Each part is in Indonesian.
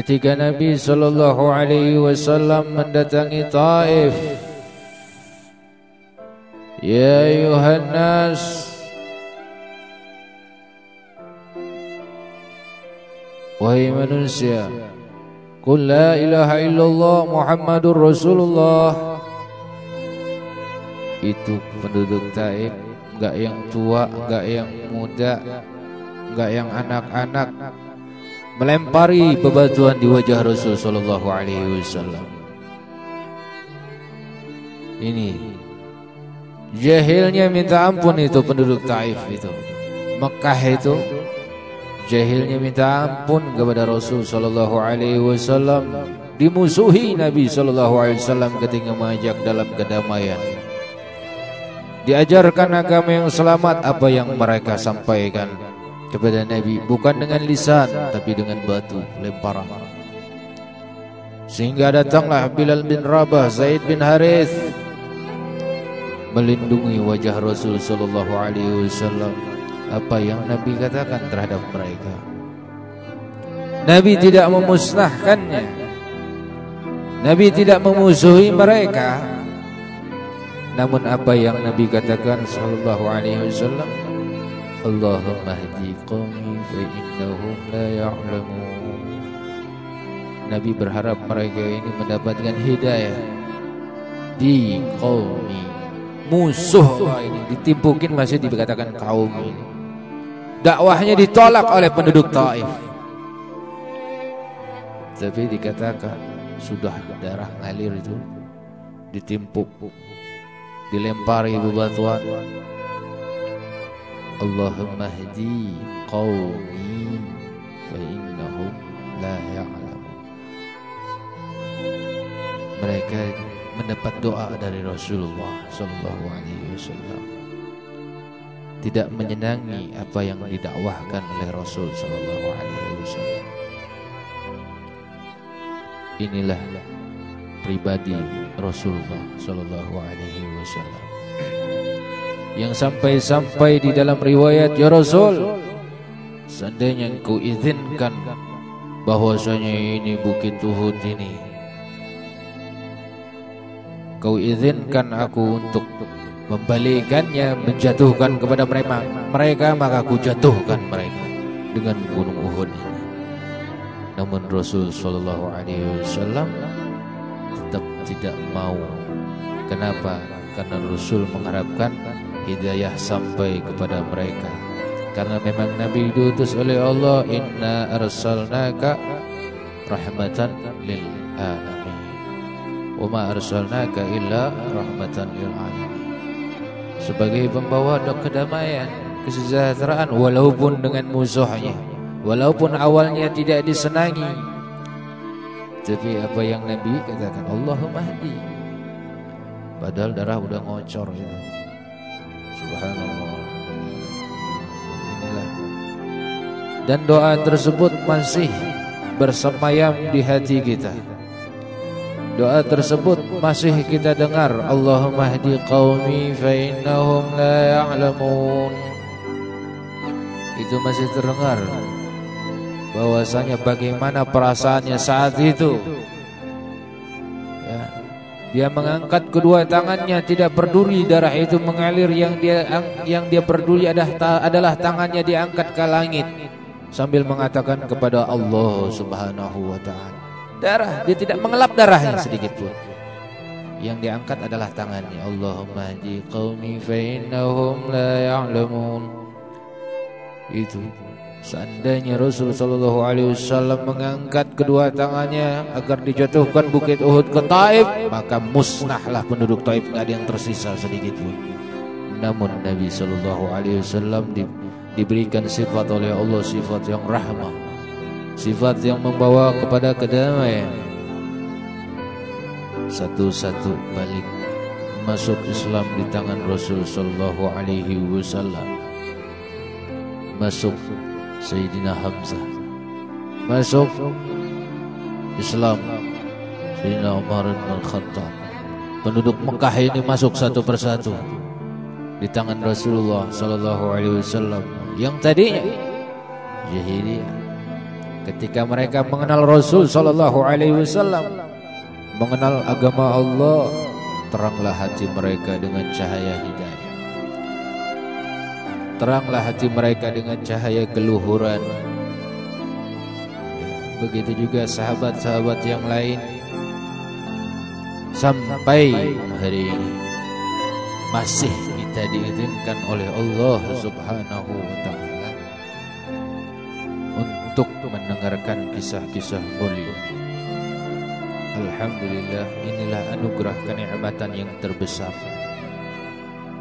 ketika Nabi sallallahu alaihi wasallam mendatangi Taif Ya ayuhan Wahai manusia Qul la ilaha illallah Muhammadur Rasulullah. Itu penduduk Taif Enggak yang tua, enggak yang muda Enggak yang anak-anak Melempari bebatuan di wajah Rasul Sallallahu Alaihi Wasallam. Ini Jahilnya minta ampun itu penduduk Taif itu. Mekah itu Jahilnya minta ampun kepada Rasul sallallahu alaihi wasallam, dimusuhi Nabi sallallahu alaihi wasallam ketika mengajak dalam kedamaian. Diajarkan agama yang selamat apa yang mereka sampaikan kepada Nabi bukan dengan lisan tapi dengan batu lemparan. Sehingga datanglah Bilal bin Rabah, Zaid bin Harith melindungi wajah Rasul sallallahu alaihi wasallam apa yang Nabi katakan terhadap mereka. Nabi tidak memusnahkannya. Nabi tidak memusuhi mereka. Namun apa yang Nabi katakan sallallahu alaihi wasallam, Hdi qaumi fa innahum la ya'lamun. Nabi berharap mereka ini mendapatkan hidayah di qaumi musuh ini ditimpukin masih dikatakan kaum ini dakwahnya ditolak oleh penduduk Taif. Tapi dikatakan sudah darah ngalir itu ditimpuk, dilempari bebatuan. Hdi qaumi fa innahum la ya'lamun. Mereka mendapat doa dari Rasulullah sallallahu alaihi wasallam tidak menyenangi apa yang didakwahkan oleh Rasul sallallahu alaihi wasallam. Inilah pribadi Rasulullah sallallahu alaihi wasallam. Yang sampai-sampai di dalam riwayat ya Rasul seandainya engkau izinkan bahwasanya ini bukit Uhud ini kau izinkan aku untuk membalikannya menjatuhkan kepada mereka mereka maka aku jatuhkan mereka dengan gunung Uhud ini. Namun Rasul sallallahu alaihi wasallam tetap tidak mau. Kenapa? Karena Rasul mengharapkan hidayah sampai kepada mereka karena memang Nabi diutus oleh Allah inna arsalnaka rahmatan lil alamin wa ma arsalnaka illa rahmatan lil alamin sebagai pembawa kedamaian, kesejahteraan walaupun dengan musuhnya. Walaupun awalnya tidak disenangi. Tapi apa yang Nabi katakan, Allahumma hadi. Padahal darah udah ngocor itu. Subhanallah. Inilah. Dan doa tersebut masih bersemayam di hati kita. Doa tersebut masih kita dengar Allahumma hdi qaumi fa la ya'lamun Itu masih terdengar bahwasanya bagaimana perasaannya saat itu. Dia mengangkat kedua tangannya tidak peduli darah itu mengalir yang dia yang dia peduli adalah adalah tangannya diangkat ke langit sambil mengatakan kepada Allah Subhanahu wa taala darah, dia tidak mengelap darahnya sedikit pun. Yang diangkat adalah tangannya. Allahumma hdi qaumi fa innahum la ya'lamun. Itu seandainya Rasul sallallahu alaihi wasallam mengangkat kedua tangannya agar dijatuhkan bukit Uhud ke Taif, maka musnahlah penduduk Taif enggak ada yang tersisa sedikit pun. Namun Nabi sallallahu alaihi wasallam di, diberikan sifat oleh Allah sifat yang rahmah sifat yang membawa kepada kedamaian satu-satu balik masuk Islam di tangan Rasul sallallahu alaihi wasallam masuk Sayyidina Hamzah. Masuk. Islam. Sayyidina Umar bin Khattab. Penduduk Mekah ini masuk satu persatu. Di tangan Rasulullah sallallahu alaihi wasallam. Yang tadinya jahiliyah ketika mereka mengenal Rasul sallallahu alaihi wasallam mengenal agama Allah teranglah hati mereka dengan cahaya hidayah teranglah hati mereka dengan cahaya keluhuran. Begitu juga sahabat-sahabat yang lain. Sampai hari ini masih kita diizinkan oleh Allah Subhanahu wa taala untuk mendengarkan kisah-kisah mulia. Alhamdulillah inilah anugerah kenikmatan yang terbesar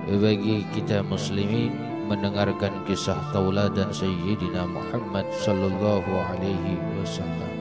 bagi kita muslimin mendengarkan kisah tauladan Sayyidina Muhammad sallallahu alaihi wasallam.